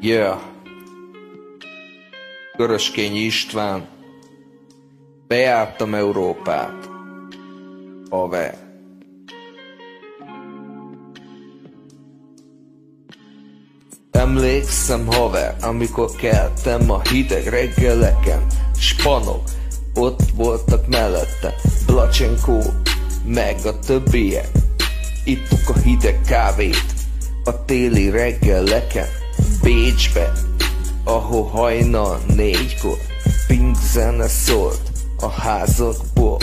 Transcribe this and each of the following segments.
Yeah. Köröskény István. Bejártam Európát. Haver. Emlékszem haver, amikor keltem a hideg reggeleken, spanok, ott voltak mellette, Blacsenko, meg a többiek. Ittuk a hideg kávét, a téli reggeleken, Bécsbe, ahol hajnal négykor pink zene szólt a házakból.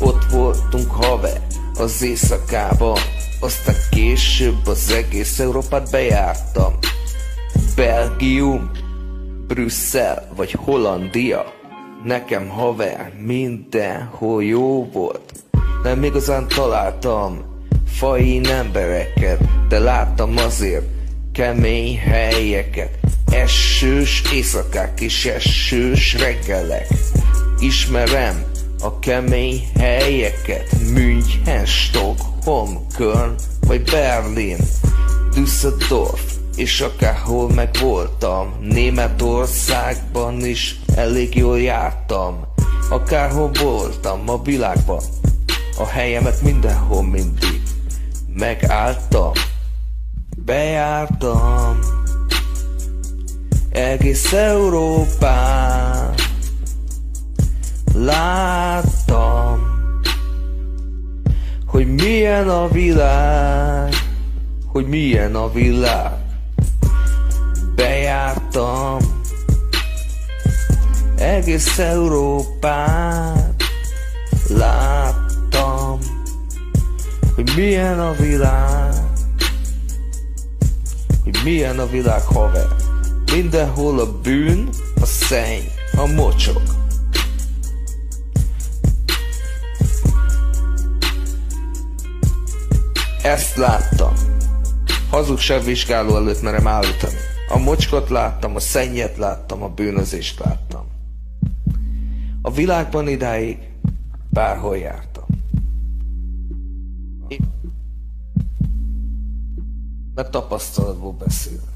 Ott voltunk haver az éjszakában, aztán később az egész Európát bejártam. Belgium, Brüsszel vagy Hollandia, nekem haver mindenhol jó volt. Nem igazán találtam fain embereket, de láttam azért kemény helyeket, esős éjszakák és esős reggelek. Ismerem a kemény helyeket, München, Stockholm, Köln vagy Berlin, Düsseldorf, és akárhol meg voltam, Németországban is elég jól jártam, akárhol voltam a világban, a helyemet mindenhol mindig megálltam. Bejártam egész Európán. Láttam, hogy milyen a világ Hogy milyen a világ. Bejártam egész Európán. Láttam, hogy milyen a világ hogy milyen a világ haver. Mindenhol a bűn, a szenny, a mocsok. Ezt láttam. Hazugság vizsgáló előtt merem állítani. A mocskot láttam, a szennyet láttam, a bűnözést láttam. A világban idáig bárhol jártam. Mert tapasztalatból beszélek.